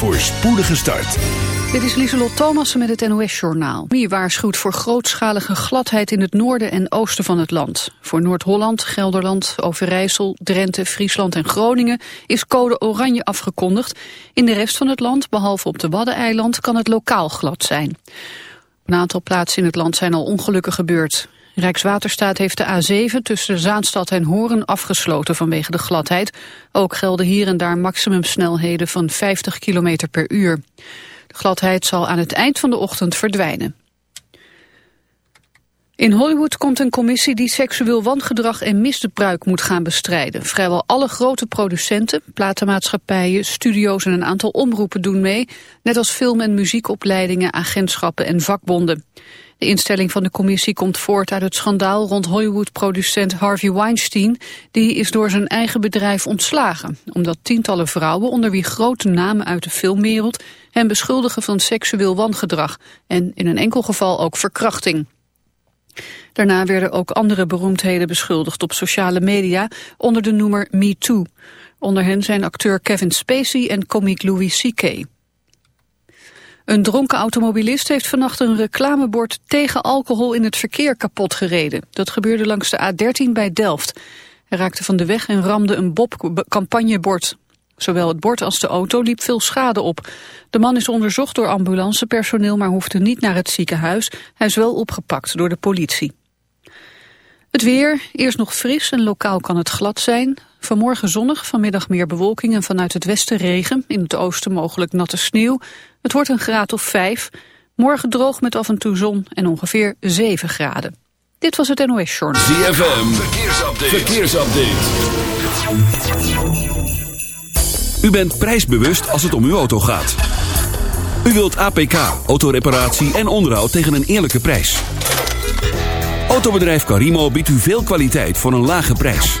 voor spoedige start. Dit is Lieselot Thomassen met het NOS-journaal. Wie waarschuwt voor grootschalige gladheid in het noorden en oosten van het land. Voor Noord-Holland, Gelderland, Overijssel, Drenthe, Friesland en Groningen is code oranje afgekondigd. In de rest van het land, behalve op de Waddeneiland, kan het lokaal glad zijn. Een aantal plaatsen in het land zijn al ongelukken gebeurd. Rijkswaterstaat heeft de A7 tussen Zaanstad en Hoorn afgesloten vanwege de gladheid. Ook gelden hier en daar maximumsnelheden van 50 km per uur. De gladheid zal aan het eind van de ochtend verdwijnen. In Hollywood komt een commissie die seksueel wangedrag en misbruik moet gaan bestrijden. Vrijwel alle grote producenten, platenmaatschappijen, studio's en een aantal omroepen doen mee. Net als film- en muziekopleidingen, agentschappen en vakbonden. De instelling van de commissie komt voort uit het schandaal rond Hollywood-producent Harvey Weinstein. Die is door zijn eigen bedrijf ontslagen, omdat tientallen vrouwen, onder wie grote namen uit de filmwereld, hem beschuldigen van seksueel wangedrag en in een enkel geval ook verkrachting. Daarna werden ook andere beroemdheden beschuldigd op sociale media onder de noemer MeToo. Onder hen zijn acteur Kevin Spacey en komiek Louis C.K. Een dronken automobilist heeft vannacht een reclamebord tegen alcohol in het verkeer kapot gereden. Dat gebeurde langs de A13 bij Delft. Hij raakte van de weg en ramde een Bob-campagnebord. Zowel het bord als de auto liep veel schade op. De man is onderzocht door ambulancepersoneel, maar hoefde niet naar het ziekenhuis. Hij is wel opgepakt door de politie. Het weer, eerst nog fris en lokaal kan het glad zijn. Vanmorgen zonnig, vanmiddag meer bewolking en vanuit het westen regen. In het oosten mogelijk natte sneeuw. Het wordt een graad of vijf. Morgen droog met af en toe zon en ongeveer 7 graden. Dit was het NOS Journal. ZFM, verkeersupdate. verkeersupdate. U bent prijsbewust als het om uw auto gaat. U wilt APK, autoreparatie en onderhoud tegen een eerlijke prijs. Autobedrijf Carimo biedt u veel kwaliteit voor een lage prijs.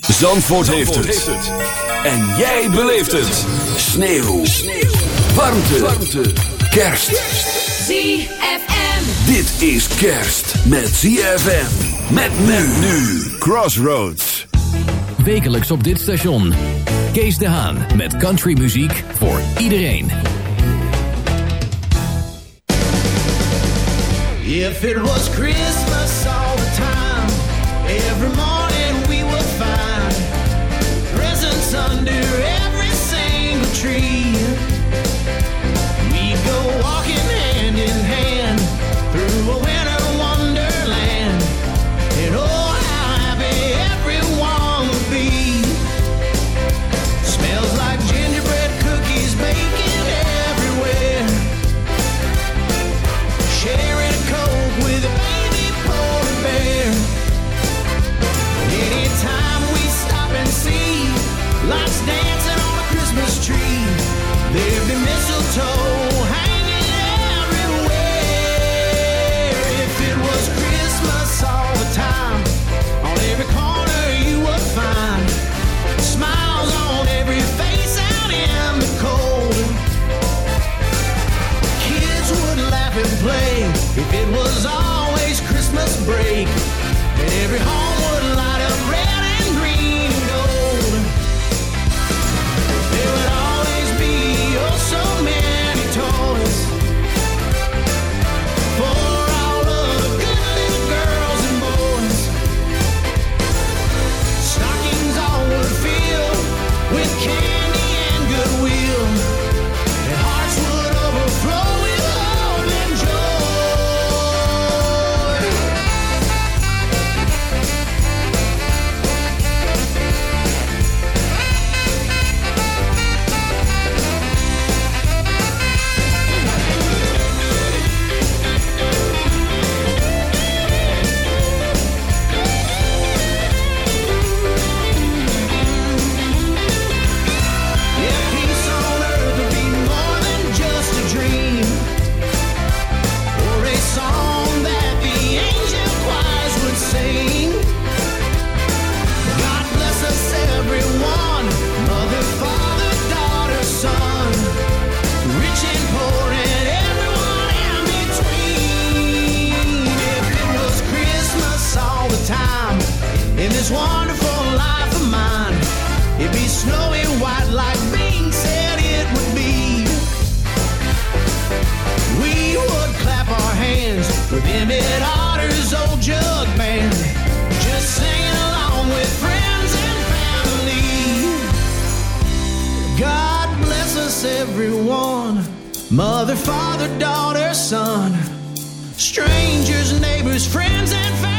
Zandvoort, heeft, het. En jij beleeft het. Sneeuw. Sneeuw. Warmte. Warmte. Kerst. ZFM. Dit is kerst met ZFM. Met men nu. Crossroads. Wekelijks op dit station. Kees de Haan met countrymuziek voor iedereen. If it was Christmas every morning we will find presents under everyone mother, father, daughter, son, strangers, neighbors, friends, and family.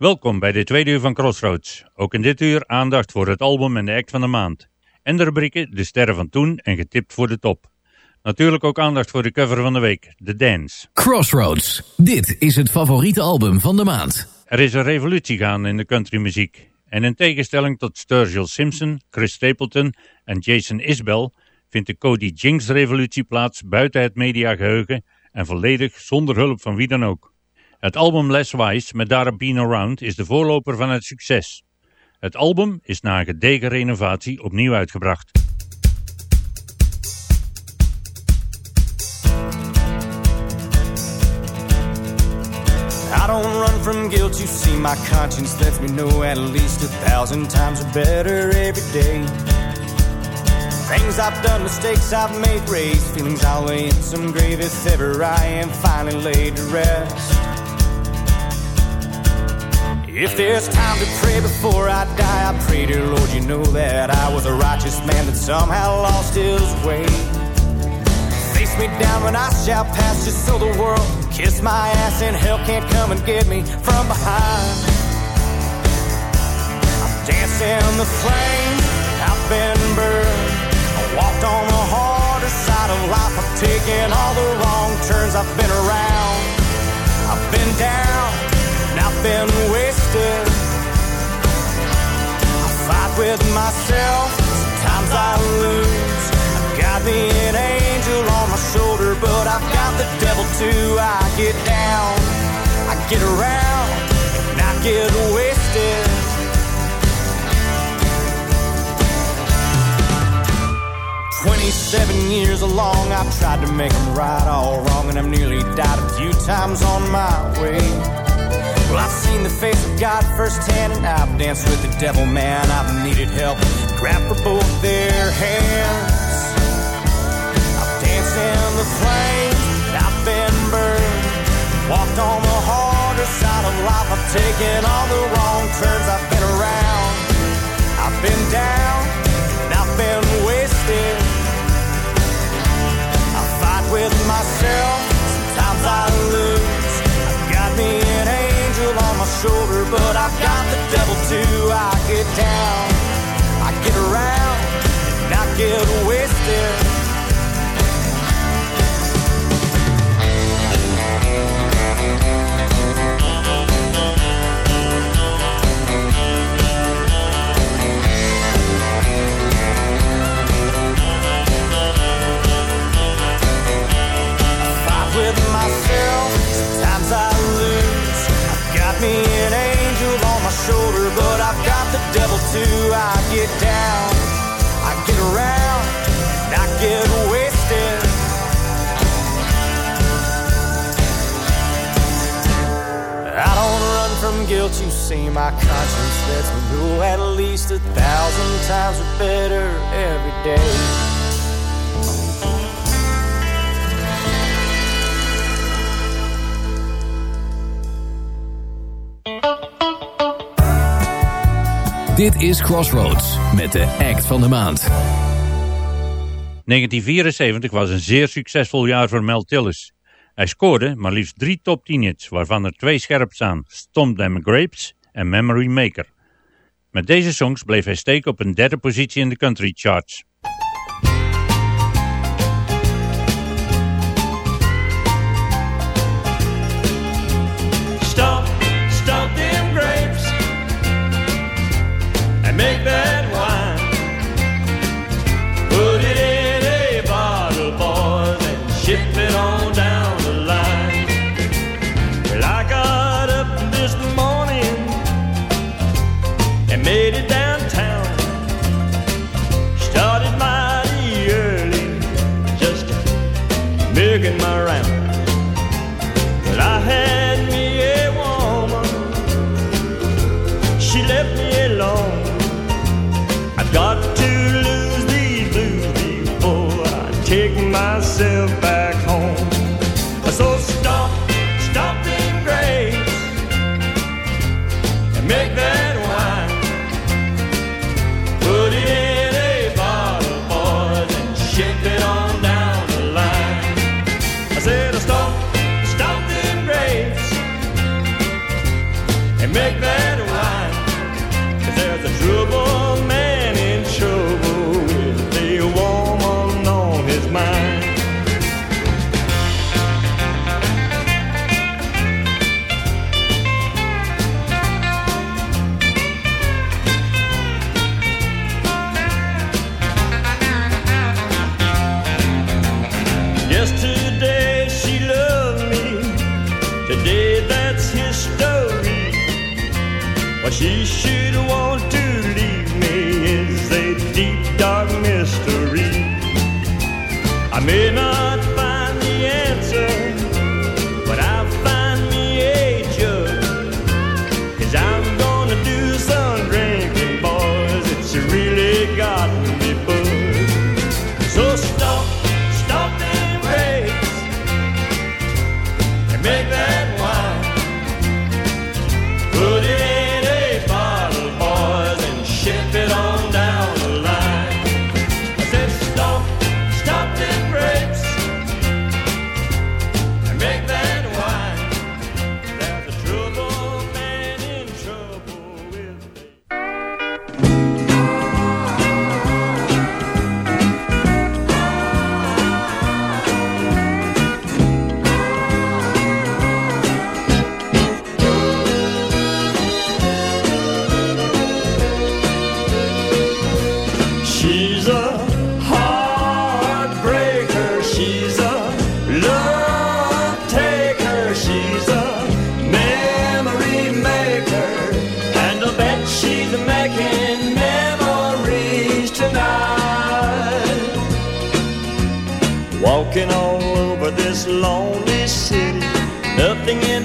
Welkom bij de tweede uur van Crossroads. Ook in dit uur aandacht voor het album en de act van de maand. En de rubrieken De Sterren van Toen en Getipt voor de Top. Natuurlijk ook aandacht voor de cover van de week, The Dance. Crossroads. Dit is het favoriete album van de maand. Er is een revolutie gaande in de countrymuziek. En in tegenstelling tot Sturgill Simpson, Chris Stapleton en Jason Isbell... vindt de Cody Jinks revolutie plaats buiten het mediageheugen... en volledig zonder hulp van wie dan ook. Het album Less Wise met daarop Been Around is de voorloper van het succes. Het album is na een gedegen renovatie opnieuw uitgebracht. I don't run from guilt, you see, my conscience lets me know at least a thousand times better every day. Things I've done, mistakes I've made, raised feelings I'll lay in some grave if ever I am finally laid to rest. If there's time to pray before I die, I pray, dear Lord, you know that I was a righteous man that somehow lost his way. Face me down when I shall pass, just so the world kiss my ass and hell can't come and get me from behind. I'm dancing the flame, I've been burned. I walked on the harder side of life, I've taken all the wrong turns, I've been around, I've been down, I've been wasted. I fight with myself, sometimes I lose. I've got an angel on my shoulder, but I've got the devil too. I get down, I get around, and I get wasted. Twenty-seven years along, I've tried to make them right all wrong, and I've nearly died a few times on my way. Well, I've seen the face of God firsthand, and I've danced with the devil, man. I've needed help, grabbed for both their hands. I've danced in the flames, I've been burned. Walked on the harder side of life, I've taken all the wrong turns. I've been around, I've been down, and I've been wasted. I fight with myself, sometimes I lose. I've got me shoulder, but I've got the devil too. I get down, I get around, and I get wasted. Dit is Crossroads met de act van de maand. 1974 was een zeer succesvol jaar voor Mel Tillis. Hij scoorde maar liefst drie top 10 hits, waarvan er twee scherp staan. Stomp Them Grapes en Memory Maker. Met deze songs bleef hij steken op een derde positie in de country charts. myself back.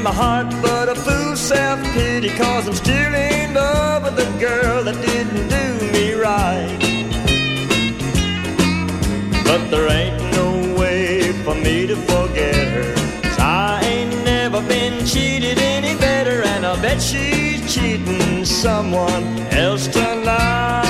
My heart but a fool self-pity. Cause I'm still in love with the girl that didn't do me right. But there ain't no way for me to forget her. 'Cause I ain't never been cheated any better, and I bet she's cheating someone else tonight.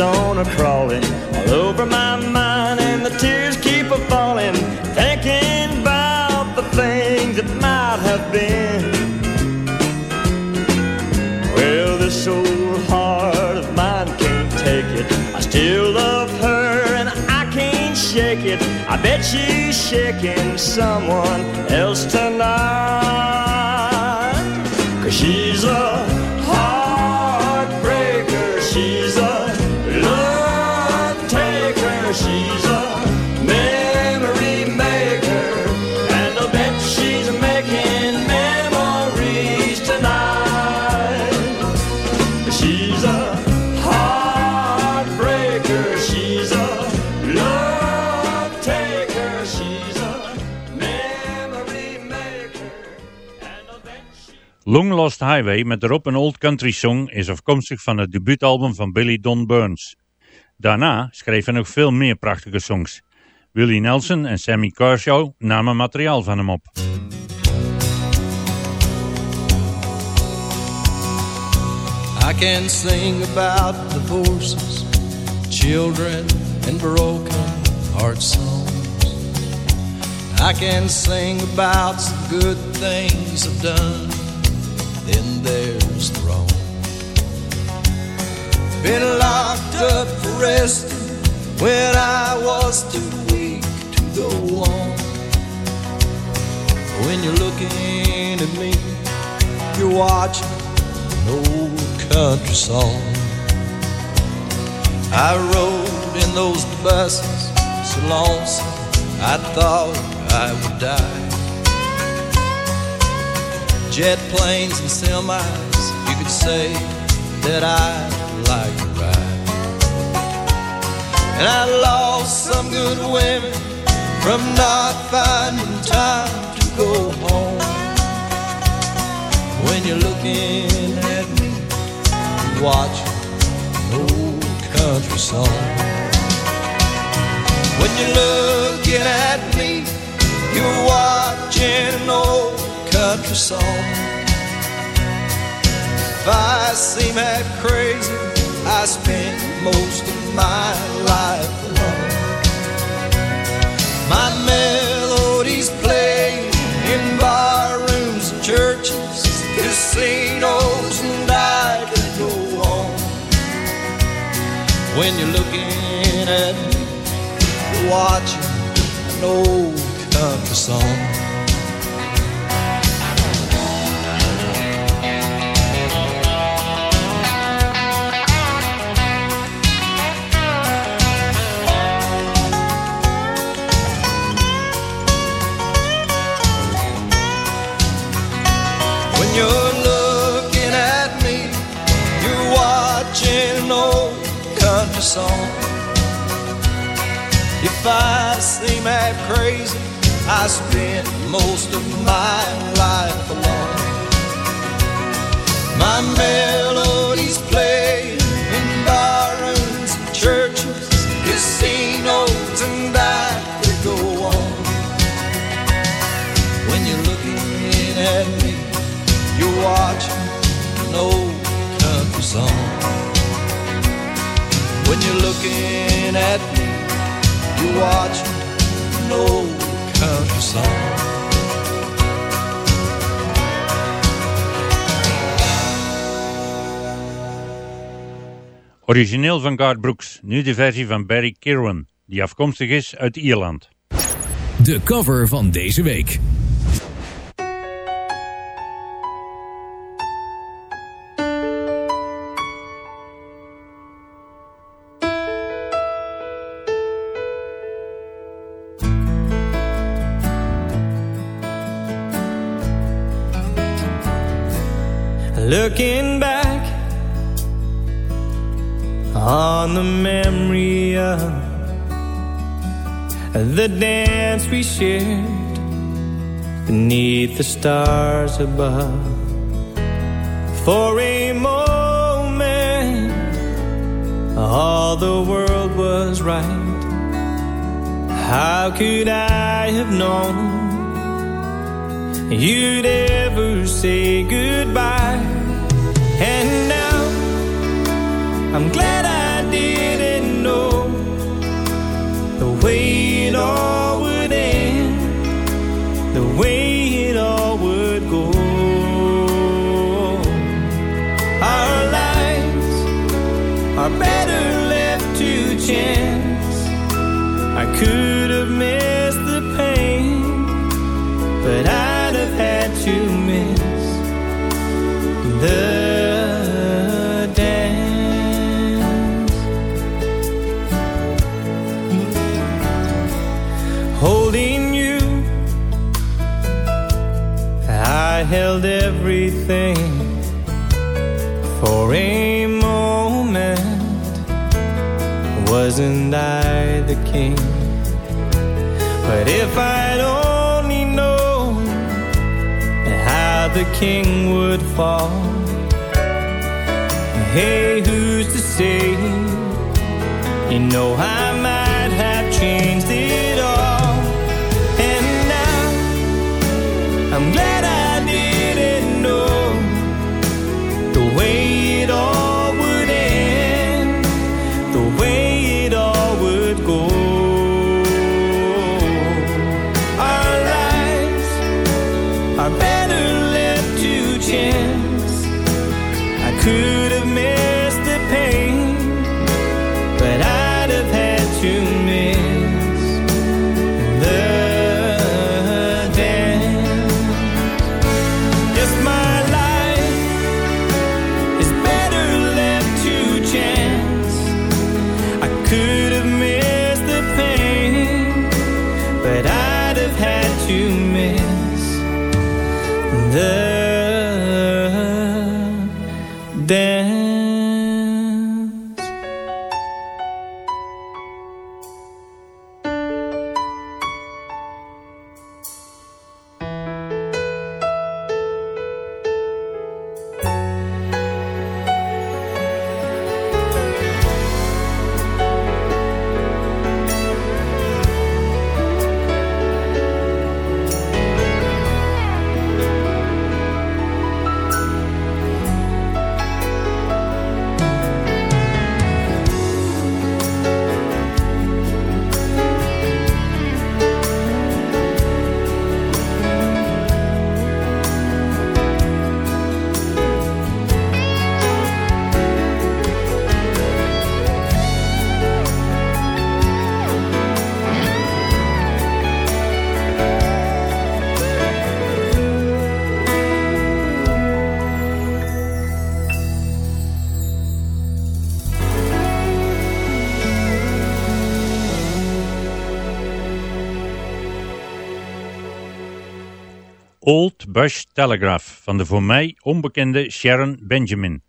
On a crawling all over my mind, and the tears keep a falling, thinking about the things that might have been. Well, this old heart of mine can't take it. I still love her and I can't shake it. I bet she's shaking someone else tonight. Cause she's a Long Lost Highway met erop een old country song is afkomstig van het debuutalbum van Billy Don Burns. Daarna schreef hij nog veel meer prachtige songs. Willie Nelson en Sammy Kershaw namen materiaal van hem op. I can sing about divorces, children, and broken heart songs. I can sing about some good things I've done. Then there's the wrong. Been locked up for resting when I was too weak to go on. When you're looking at me, you're watching an old country song. I rode in those buses so lonesome I thought I would die. Jet planes and semis, you could say that I like to ride. And I lost some good women from not finding time to go home. When you're looking at me, watching an old country song. When you're looking at me, you're watching an old country song. If I seem half crazy, I spend most of my life alone. My melodies play in bar rooms and churches, casinos, and I could go on. When you're looking at me, watching an old country song. Country song. If I seem half crazy, I spend most of my life alone. My melodies play in barrooms, churches, casinos, and I could go on. When you're looking at me, you're watching an old country song. When you're looking at me, you're watching an old country song. Origineel van Garth Brooks, nu de versie van Barry Kirwan, die afkomstig is uit Ierland. De cover van deze week. We shared beneath the stars above. For a moment, all the world was right. How could I have known? you'd ever say goodbye. And now I'm glad I didn't know the way it all the way held everything for a moment. Wasn't I the king? But if I'd only known how the king would fall. Hey, who's to say? You know, I might have changed it Old Bush Telegraph van de voor mij onbekende Sharon Benjamin.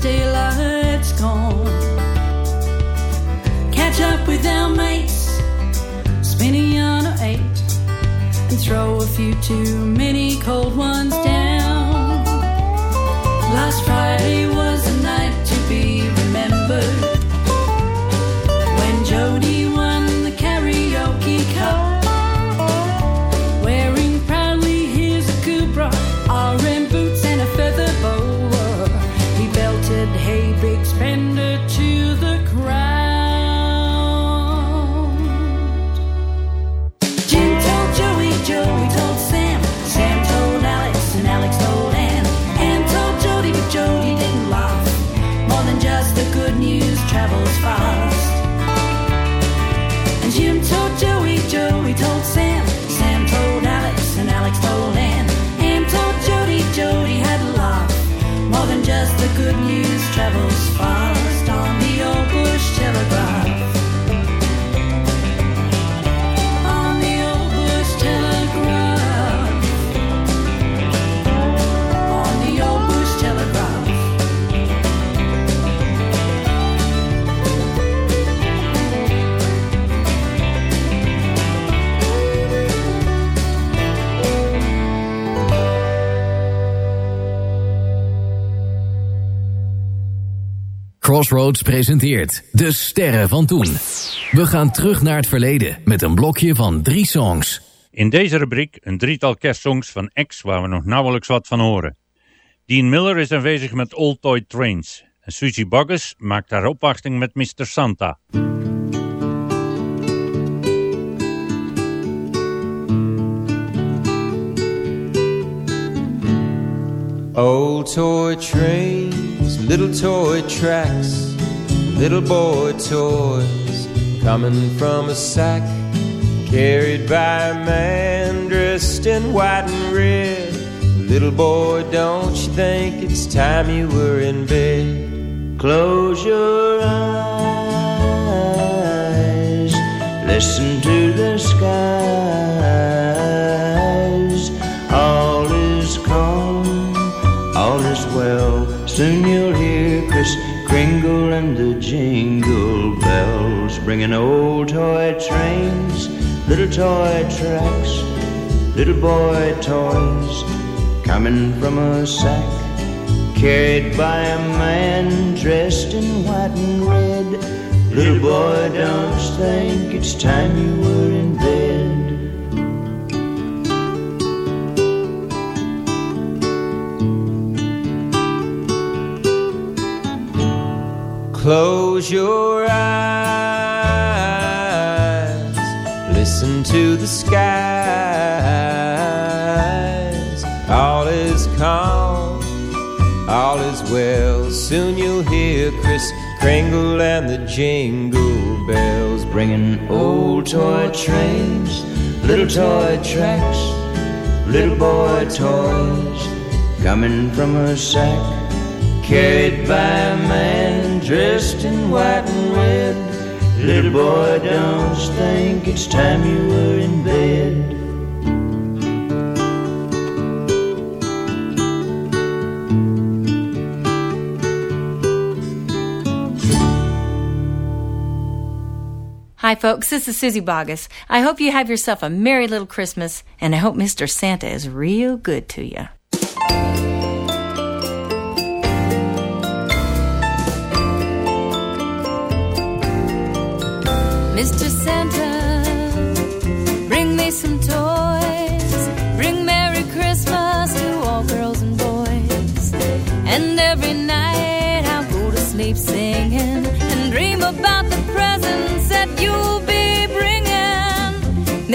daylight's gone. Catch up with our mates, spinning on an eight, and throw a few too many cold ones. travels far. Crossroads presenteert De Sterren van Toen. We gaan terug naar het verleden met een blokje van drie songs. In deze rubriek een drietal kerstsongs van X waar we nog nauwelijks wat van horen. Dean Miller is aanwezig met Old Toy Trains. En Susie Boggess maakt haar opwachting met Mr. Santa. Old toy trains, little toy tracks, little boy toys coming from a sack carried by a man dressed in white and red. Little boy, don't you think it's time you were in bed? Close your eyes, listen to the skies. All is calm, all is well. Soon Kringle and the jingle bells, bringing old toy trains, little toy tracks, little boy toys, coming from a sack, carried by a man dressed in white and red. Little boy, don't think it's time you were in bed? Close your eyes, listen to the skies. All is calm, all is well. Soon you'll hear Kris Kringle and the jingle bells bringing old toy trains, little toy tracks, little boy toys coming from a sack carried by a man dressed in white and red. Little boy, don't think it's time you were in bed? Hi, folks. This is Susie Boggess. I hope you have yourself a merry little Christmas, and I hope Mr. Santa is real good to you.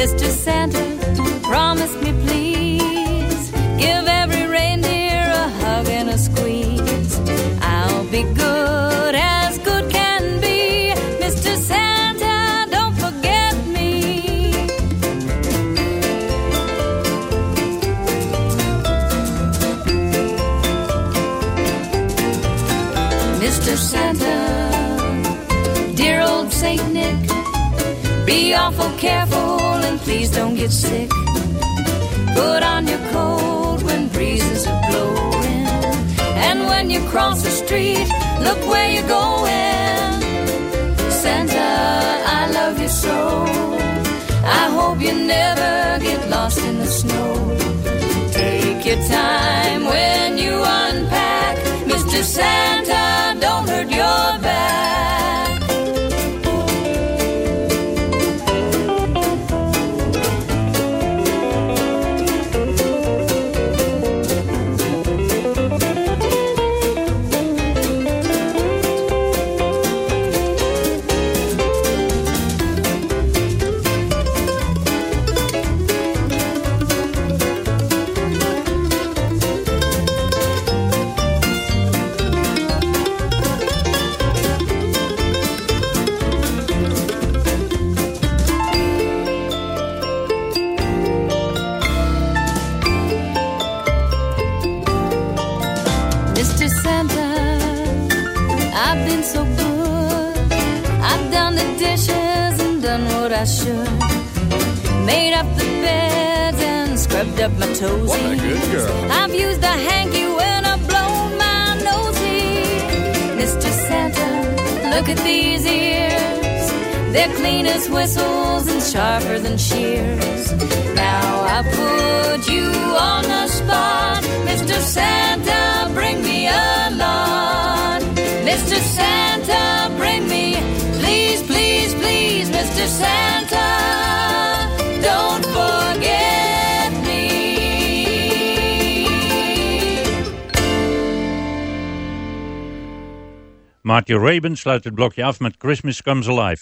Mr. Santa, promise me please. Give every reindeer a hug and a squeeze. I'll be good as good can be. Mr. Santa, don't forget me. Mr. Santa, dear old Saint Nick, be awful careful and please don't get sick. Put on your coat when breezes are blowing. And when you cross the street, look where you're going. Santa, I love you so. I hope you never get lost in the snow. Take your time when you unpack. Mr. Santa, don't hurt your rubbed up my toesies. What a good girl. I've used a hanky when I blow my nosey. Mr. Santa, look at these ears. They're clean as whistles and sharper than shears. Now I put you on the spot. Mr. Santa, bring me a lot. Mr. Santa, bring me, please, please, please, Mr. Santa. Marty Raybon sluit het blokje af met Christmas Comes Alive.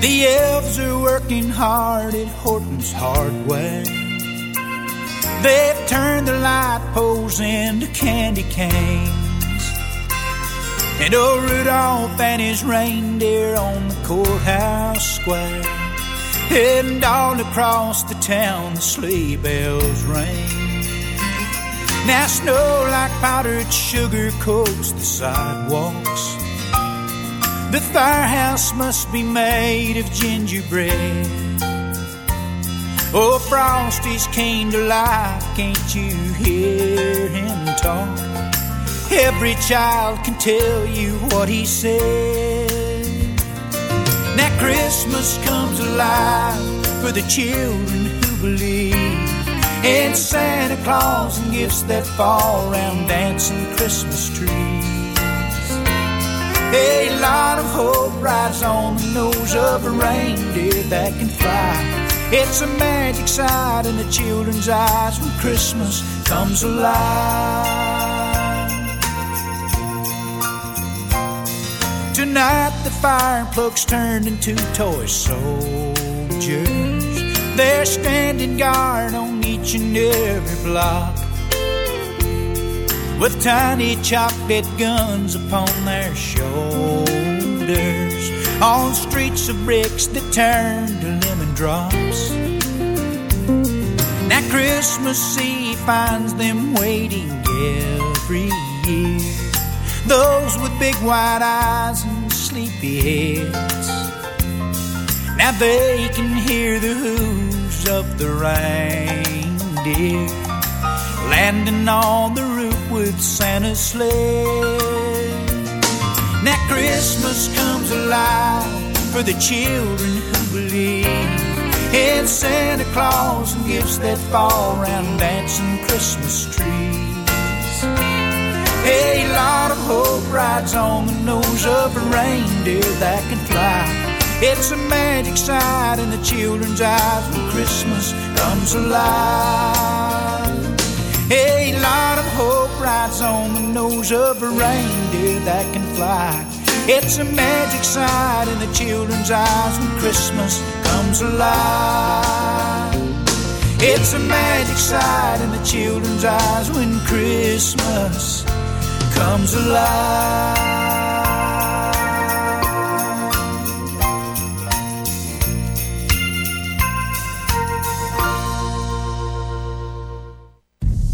The elves are working hard at Horton's Hardware. They've turned the light poles into candy canes. And old Rudolph and his reindeer on the courthouse square. Heading down across the town, the sleigh bells ring. Now snow like powdered sugar coats the sidewalks. The firehouse must be made of gingerbread. Oh, Frosty's came to life, can't you hear him talk? Every child can tell you what he said. Now Christmas comes alive for the children who believe in Santa Claus and gifts that fall around dancing Christmas trees. A lot of hope rides on the nose of a reindeer that can fly. It's a magic sight in the children's eyes when Christmas comes alive. Tonight the fire plugs turned into toy soldiers. They're standing guard on each and every block with tiny chocolate guns upon their shoulders on streets of bricks that turn to lemon drops. Now Christmas Eve finds them waiting every year. Those with big white eyes and sleepy heads. Now they can hear the hooves of the reindeer landing on the roof with Santa's sleigh. Now Christmas comes alive for the children who believe in Santa Claus and gifts that fall around dancing Christmas trees. A lot of hope rides on the nose of a reindeer that can fly. It's a magic sight in the children's eyes when Christmas comes alive. A lot of hope rides on the nose of a reindeer that can fly. It's a magic sight in the children's eyes when Christmas comes alive. It's a magic sight in the children's eyes when Christmas comes.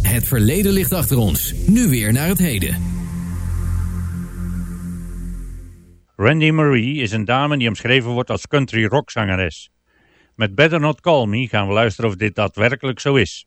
Het verleden ligt achter ons. Nu weer naar het heden. Randy Marie is een dame die omschreven wordt als country rockzangeres. Met Better Not Call Me gaan we luisteren of dit daadwerkelijk zo is.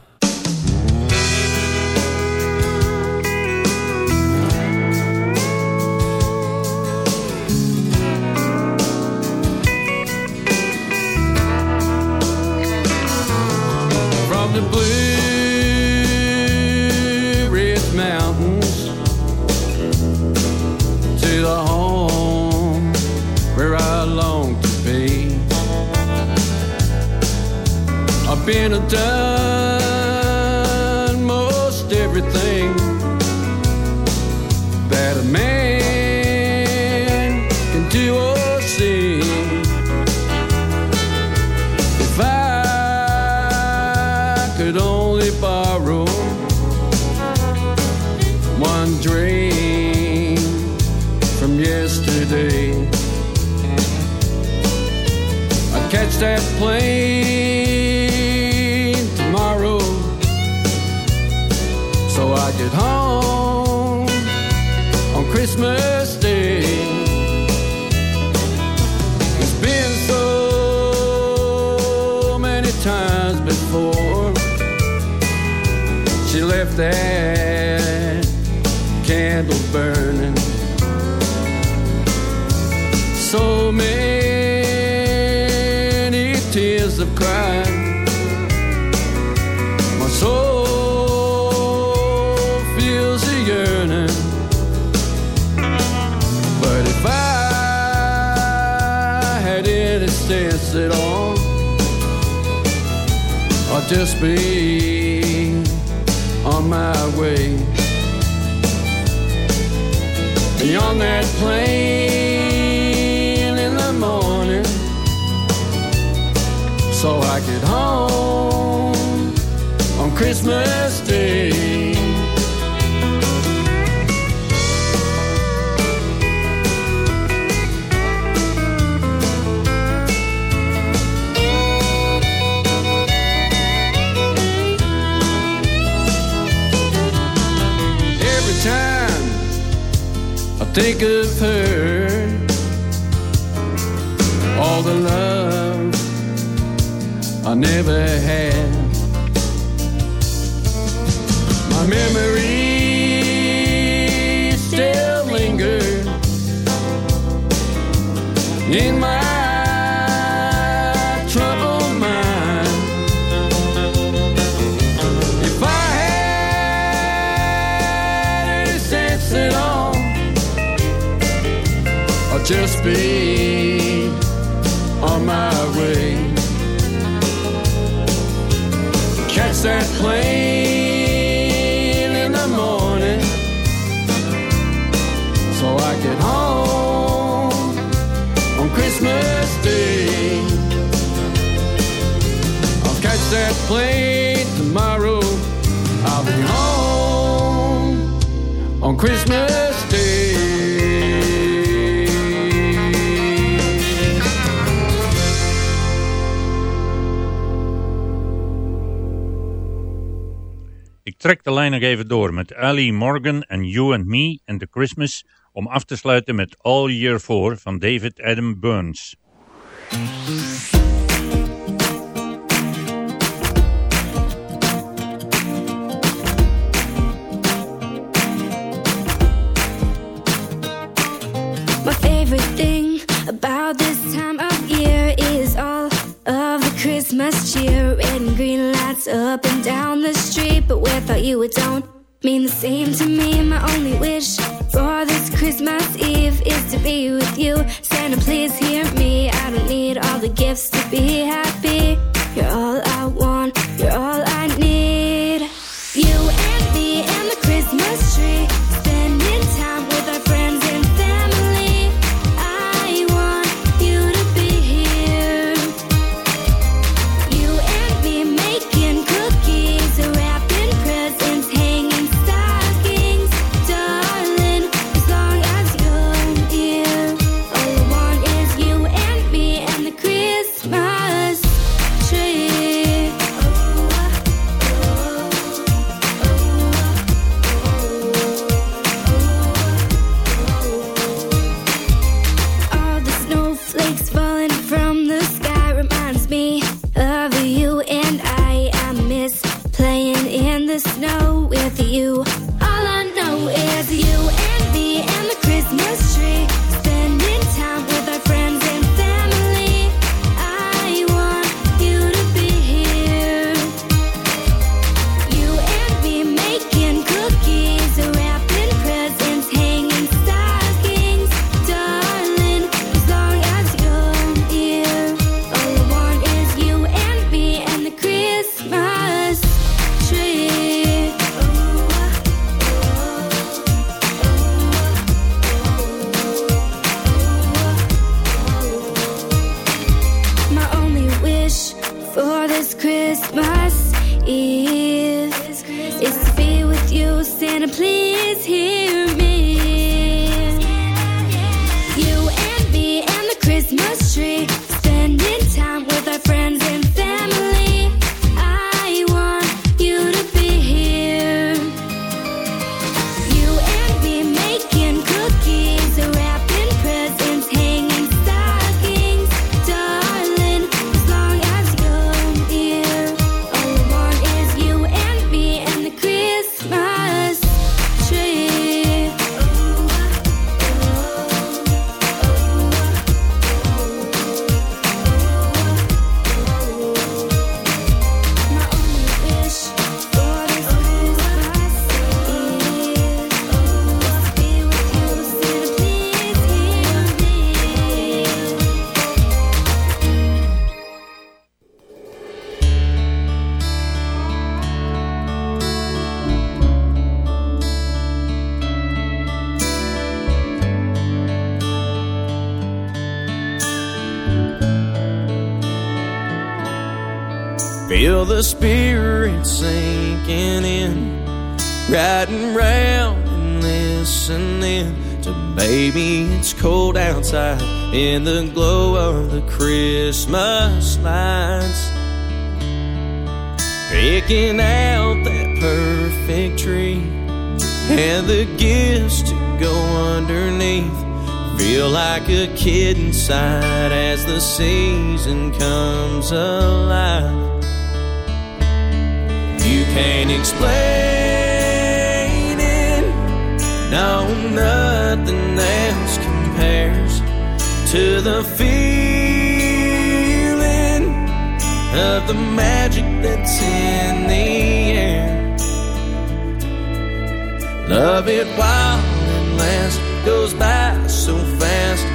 Been done most everything that a man can do or see. If I could only borrow one dream from yesterday, I'd catch that plane That candle burning. So many tears of crying. My soul feels a yearning. But if I had any sense at all, I'd just be on way. Beyond that plane in the morning, so I get home on Christmas think of her, all the love I never had. My memories still linger in my I'd just be on my way. Catch that plane in the morning, so I get home on Christmas Day. I'll catch that plane Trek de lijn nog even door met Ali Morgan en You and Me in The Christmas om af te sluiten met All Year 4 van David Adam Burns. My favorite thing about this time of year is all of Christmas cheer, red and green lights up and down the street. But without you, it don't mean the same to me. My only wish for this Christmas Eve is to be with you. Santa, please hear me. I don't need all the gifts to be happy. Outside in the glow of the Christmas lights. Picking out that perfect tree and the gifts to go underneath. Feel like a kid inside as the season comes alive. You can't explain it. No, nothing else to the feeling of the magic that's in the air. Love it while it lasts, goes by so fast,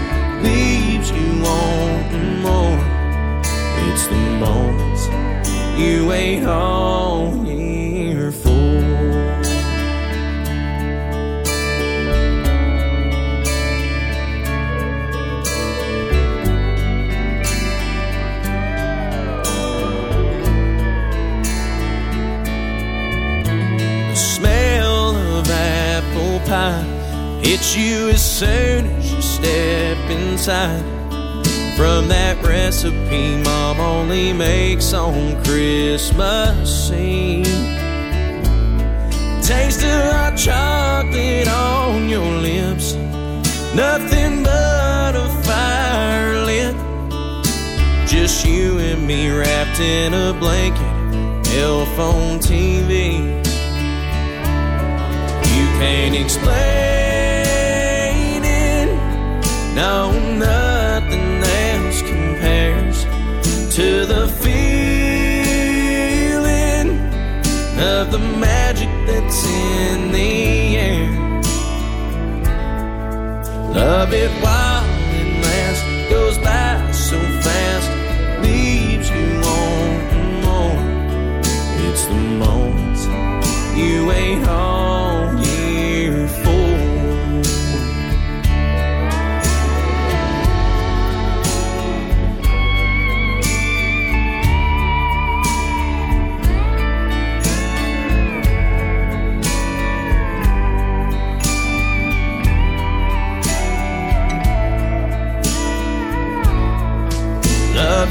leaves you wanting more. It's the moments you wait all you as soon as you step inside. From that recipe mom only makes on Christmas Eve. Taste of hot chocolate on your lips. Nothing but a fire lit. Just you and me wrapped in a blanket. Elf on TV. You can't explain. No, nothing else compares to the feeling of the magic that's in the air. Love it wild.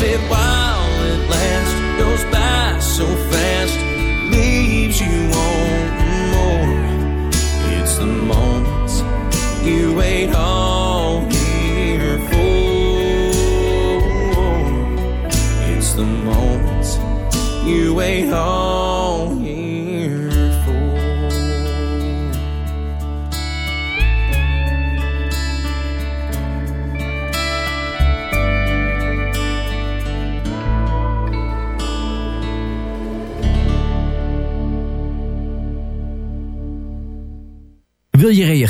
it.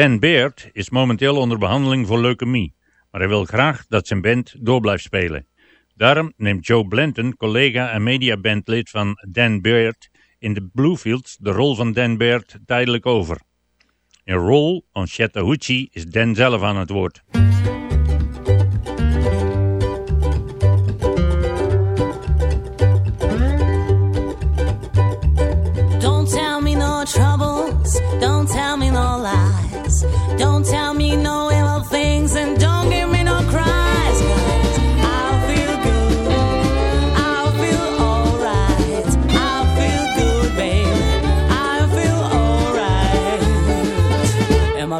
Dan Baird is momenteel onder behandeling voor leukemie, maar hij wil graag dat zijn band door blijft spelen. Daarom neemt Joe Blanton, collega en mediabandlid van Dan Baird, in de Bluefields de rol van Dan Baird tijdelijk over. In Roll on Chattahoochee is Dan zelf aan het woord.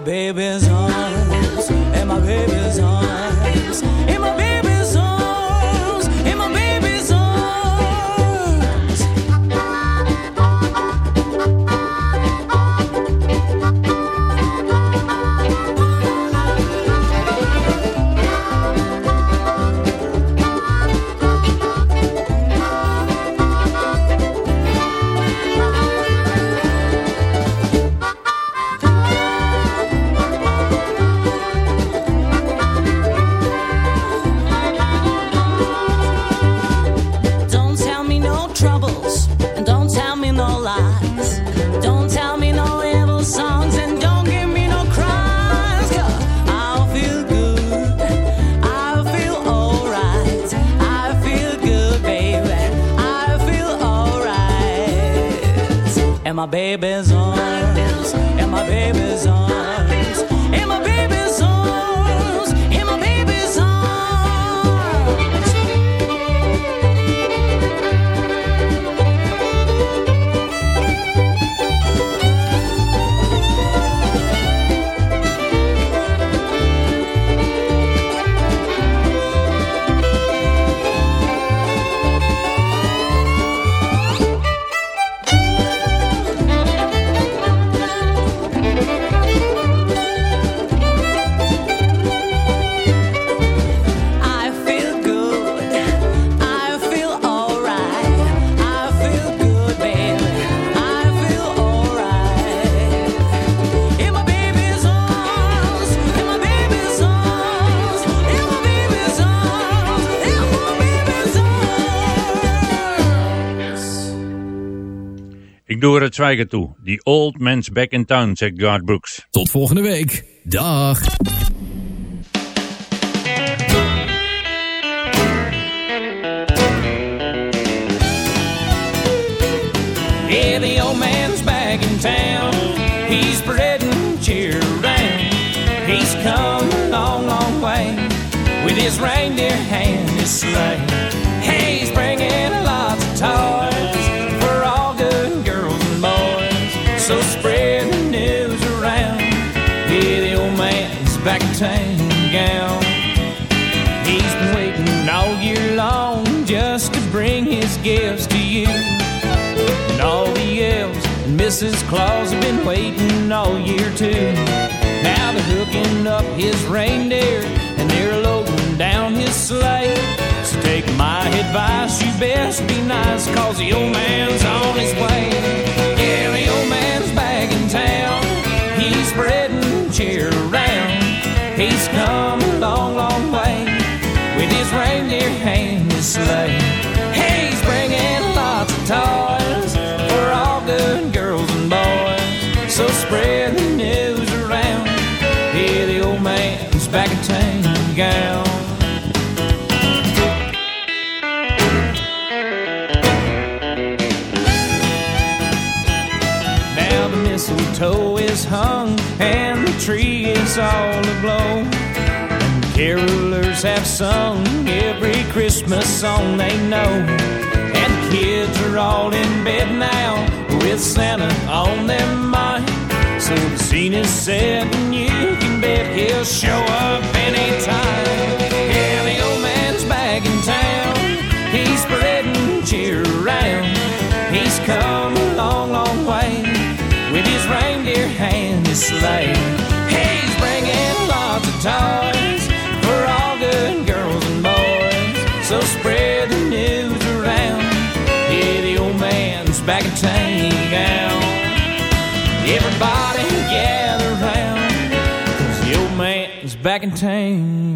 Baby's Ik er het zwijgen toe. The old man's back in town, zegt Garth Brooks. Tot volgende week. Dag. Yeah, the old man's back in town. He's spreading cheer around. He's come a long, long way with his reindeer and his sleigh. Gifts to you. And all the elves and Mrs. Claus have been waiting all year too. Now they're hooking up his reindeer and they're loading down his sleigh. So take my advice, you best be nice, cause the old man's on his way. Yeah, the old man's back in town. He's spreading cheer around. He's come a long, long way with his reindeer and his sleigh. Toys for all good girls and boys. So spread the news around. Yeah, the old man's back in town, gal. Now the mistletoe is hung and the tree is all aglow. Carolers have sung every Christmas song they know. Kids are all in bed now with Santa on their mind. So the scene is set and you can bet he'll show up anytime. Yeah, the old man's back in town. He's spreading cheer around. He's come a long, long way with his reindeer and his sleigh. He's bringing lots of toys Everybody gather round, cause the old man's back in town.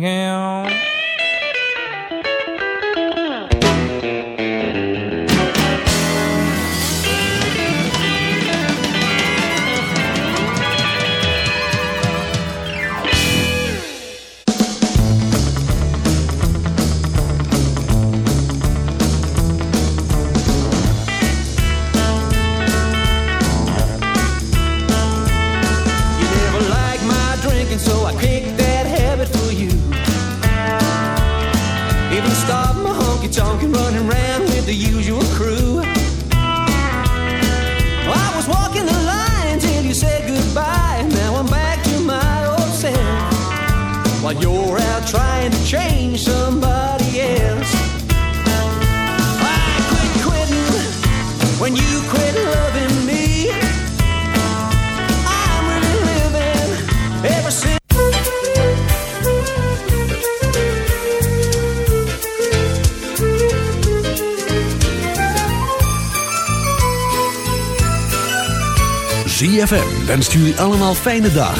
Trying to change somebody else. I quit quitting when you quit loving me. I'm really living ever since. ZFM wenst jullie allemaal fijne dagen.